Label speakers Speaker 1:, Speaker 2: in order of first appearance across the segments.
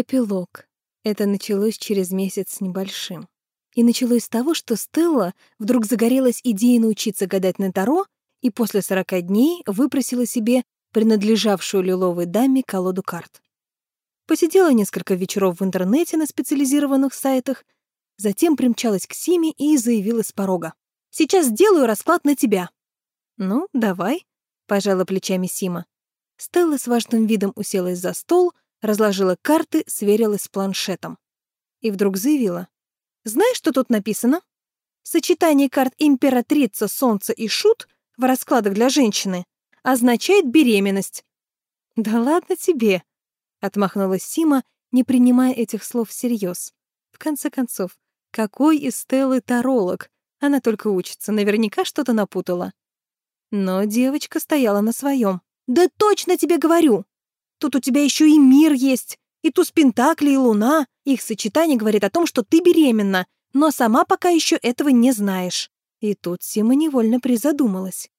Speaker 1: Эпилог. Это началось через месяц с небольшим. И началось с того, что Стелла вдруг загорелась идеей научиться гадать на Таро и после 40 дней выпросила себе принадлежавшую лиловой даме колоду карт. Посидела несколько вечеров в интернете на специализированных сайтах, затем примчалась к Симе и заявила с порога. «Сейчас сделаю расклад на тебя». «Ну, давай», — пожала плечами Сима. Стелла с важным видом уселась за стол — разложила карты, сверилась с планшетом. И вдруг заявила. «Знаешь, что тут написано? Сочетание карт Императрица, Солнце и Шут в раскладах для женщины означает беременность». «Да ладно тебе», — отмахнулась Сима, не принимая этих слов всерьез. В конце концов, какой из Стеллы таролог? Она только учится, наверняка что-то напутала. Но девочка стояла на своем. «Да точно тебе говорю! Тут у тебя еще и мир есть, и туз Пентакли, и луна. Их сочетание говорит о том, что ты беременна, но сама пока еще этого не знаешь». И тут Сима невольно призадумалась.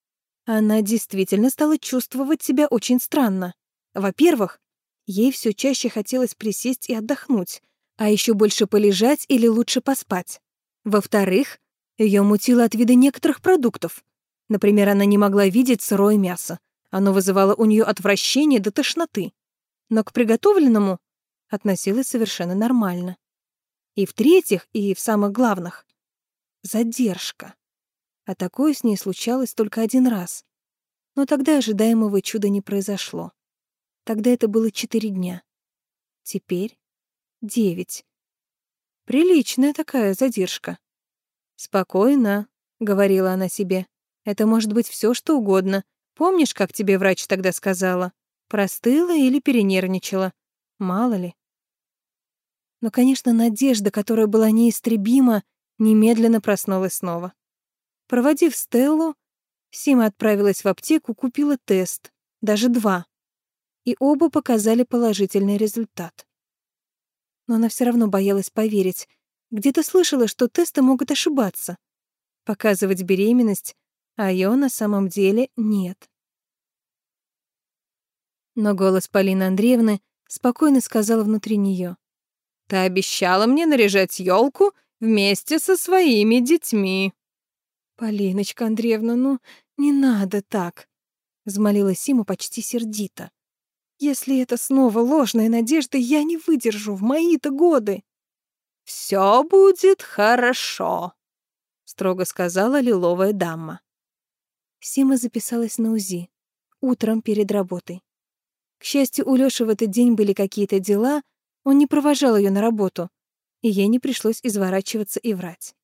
Speaker 1: Она действительно стала чувствовать себя очень странно. Во-первых, ей все чаще хотелось присесть и отдохнуть, а еще больше полежать или лучше поспать. Во-вторых, ее мутило от вида некоторых продуктов. Например, она не могла видеть сырое мясо, оно вызывало у нее отвращение до тошноты. Но к приготовленному относилась совершенно нормально. И в-третьих, и в самых главных — задержка. А такое с ней случалось только один раз. Но тогда ожидаемого чуда не произошло. Тогда это было четыре дня. Теперь девять. Приличная такая задержка. «Спокойно», — говорила она себе. «Это может быть все, что угодно, Помнишь, как тебе врач тогда сказала? Простыла или перенервничала? Мало ли. Но, конечно, надежда, которая была неистребима, немедленно проснулась снова. Проводив Стеллу, Сима отправилась в аптеку, купила тест, даже два. И оба показали положительный результат. Но она все равно боялась поверить. Где-то слышала, что тесты могут ошибаться. Показывать беременность а ее на самом деле нет. Но голос Полины Андреевны спокойно сказал внутри нее: «Ты обещала мне наряжать елку вместе со своими детьми». «Полиночка Андреевна, ну, не надо так», — взмолилась Сима почти сердито. «Если это снова ложная надежда, я не выдержу в мои-то годы». «Все будет хорошо», — строго сказала лиловая дама. Сима записалась на УЗИ. Утром перед работой. К счастью, у Лёши в этот день были какие-то дела, он не провожал её на работу, и ей не пришлось изворачиваться и врать.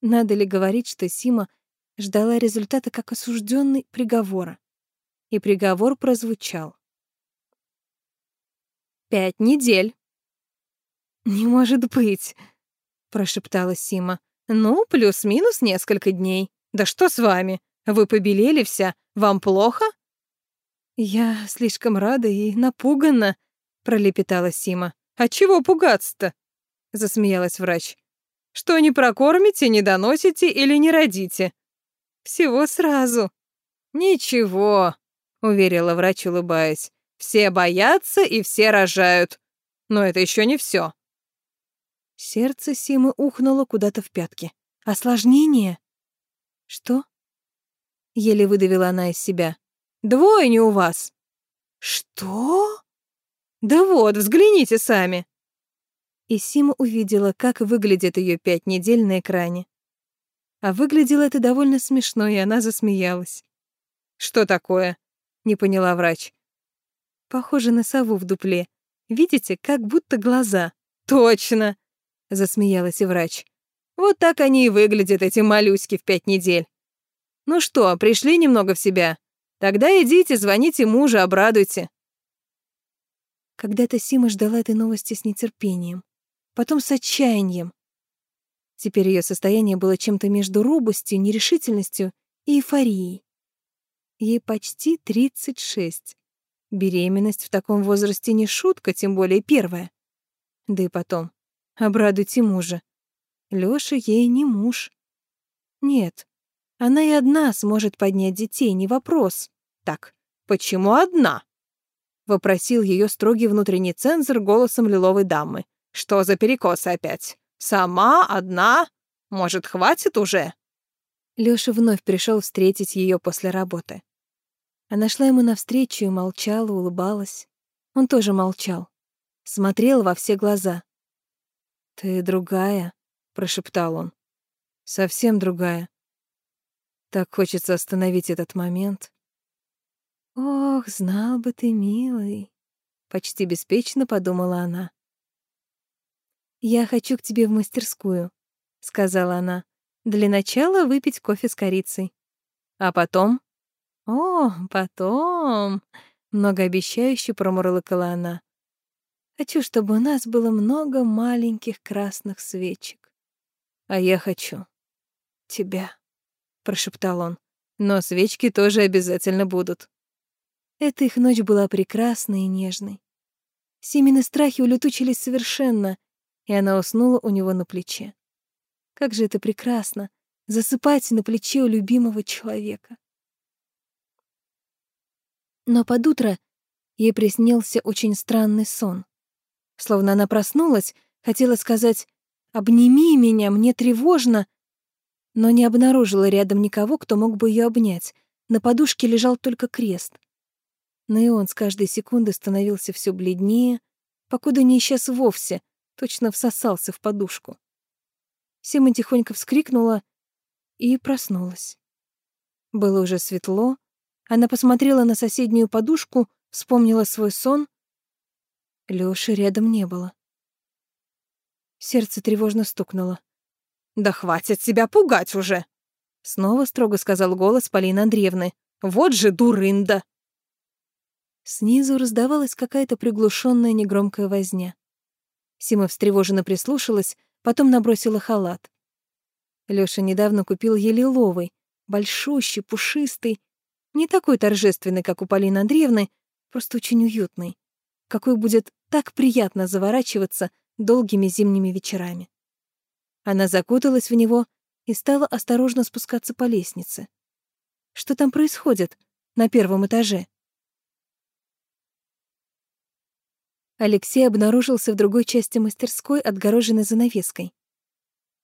Speaker 1: Надо ли говорить, что Сима ждала результата как осуждённый приговора? И приговор прозвучал. «Пять недель». «Не может быть», — прошептала Сима. «Ну, плюс-минус несколько дней. Да что с вами? Вы побелели вся. Вам плохо?» «Я слишком рада и напугана», — пролепетала Сима. «А чего пугаться-то?» — засмеялась врач. «Что не прокормите, не доносите или не родите?» «Всего сразу». «Ничего», — уверила врач, улыбаясь. «Все боятся и все рожают. Но это еще не все. Сердце Симы ухнуло куда-то в пятки. «Осложнение?» «Что?» Еле выдавила она из себя. «Двойня у вас!» «Что?» «Да вот, взгляните сами!» И Сима увидела, как выглядит ее пять недель на экране. А выглядело это довольно смешно, и она засмеялась. «Что такое?» — не поняла врач. «Похоже на сову в дупле. Видите, как будто глаза». «Точно!» — засмеялась и врач. «Вот так они и выглядят, эти моллюски в пять недель. Ну что, пришли немного в себя? Тогда идите, звоните мужу, обрадуйте. Когда-то Сима ждала этой новости с нетерпением, потом с отчаянием. Теперь ее состояние было чем-то между робостью, нерешительностью и эйфорией. Ей почти 36. Беременность в таком возрасте не шутка, тем более первая. Да и потом, обрадуйте мужа. Лёша ей не муж. Нет, она и одна сможет поднять детей, не вопрос. Так, почему одна? вопросил ее строгий внутренний цензор голосом лиловой дамы. «Что за перекосы опять? Сама? Одна? Может, хватит уже?» Лёша вновь пришел встретить ее после работы. Она шла ему навстречу и молчала, улыбалась. Он тоже молчал. Смотрел во все глаза. «Ты другая», — прошептал он. «Совсем другая. Так хочется остановить этот момент». «Ох, знал бы ты, милый», — почти беспечно подумала она. «Я хочу к тебе в мастерскую», — сказала она. «Для начала выпить кофе с корицей. А потом...» «О, потом...» — многообещающе промурлыкала она. «Хочу, чтобы у нас было много маленьких красных свечек. А я хочу тебя», — прошептал он. «Но свечки тоже обязательно будут». Эта их ночь была прекрасной и нежной. Семины страхи улетучились совершенно, и она уснула у него на плече. Как же это прекрасно — засыпать на плече у любимого человека. Но под утро ей приснился очень странный сон. Словно она проснулась, хотела сказать «Обними меня, мне тревожно», но не обнаружила рядом никого, кто мог бы ее обнять. На подушке лежал только крест. Но и он с каждой секунды становился все бледнее, покуда не исчез вовсе, точно всосался в подушку. Сима тихонько вскрикнула и проснулась. Было уже светло, она посмотрела на соседнюю подушку, вспомнила свой сон. Лёши рядом не было. Сердце тревожно стукнуло. «Да хватит себя пугать уже!» Снова строго сказал голос Полины Андреевны. «Вот же дурында!» Снизу раздавалась какая-то приглушенная негромкая возня. Сима встревоженно прислушалась, потом набросила халат. Лёша недавно купил ей лиловый, большущий, пушистый, не такой торжественный, как у Полины Андреевны, просто очень уютный, какой будет так приятно заворачиваться долгими зимними вечерами. Она закуталась в него и стала осторожно спускаться по лестнице. Что там происходит на первом этаже? Алексей обнаружился в другой части мастерской, отгороженной занавеской.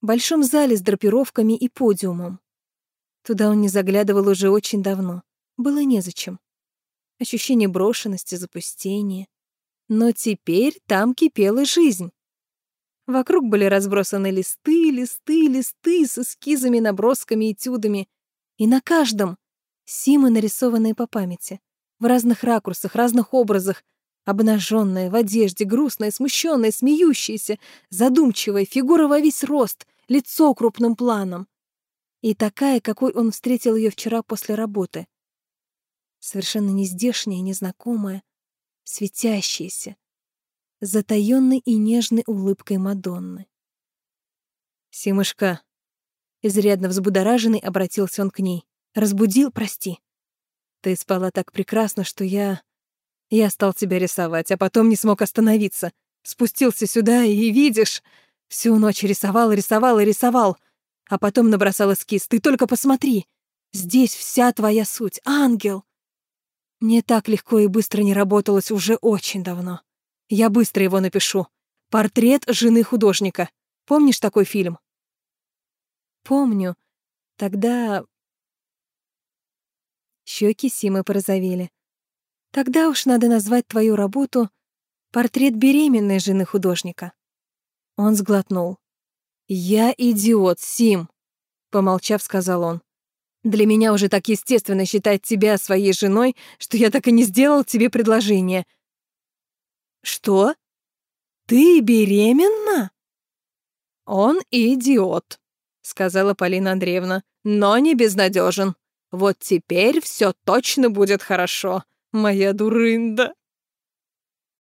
Speaker 1: В большом зале с драпировками и подиумом. Туда он не заглядывал уже очень давно. Было незачем. Ощущение брошенности, запустения. Но теперь там кипела жизнь. Вокруг были разбросаны листы, листы, листы с эскизами, набросками, этюдами. И на каждом симы, нарисованные по памяти. В разных ракурсах, разных образах, Обнаженная, в одежде, грустная, смущенная, смеющаяся, задумчивая, фигура во весь рост, лицо крупным планом. И такая, какой он встретил ее вчера после работы. Совершенно нездешняя, незнакомая, светящаяся, затаённой и нежной улыбкой Мадонны. «Симышка», изрядно взбудораженный, обратился он к ней. «Разбудил, прости. Ты спала так прекрасно, что я...» Я стал тебя рисовать, а потом не смог остановиться. Спустился сюда и, видишь, всю ночь рисовал, рисовал и рисовал. А потом набросал эскиз. Ты только посмотри. Здесь вся твоя суть. Ангел. Мне так легко и быстро не работалось уже очень давно. Я быстро его напишу. Портрет жены художника. Помнишь такой фильм? Помню. Тогда... Щеки Симы порозовели. Тогда уж надо назвать твою работу «Портрет беременной жены художника». Он сглотнул. «Я идиот, Сим», — помолчав, сказал он. «Для меня уже так естественно считать тебя своей женой, что я так и не сделал тебе предложение». «Что? Ты беременна?» «Он идиот», — сказала Полина Андреевна, «но не безнадежен. Вот теперь все точно будет хорошо моя дурында.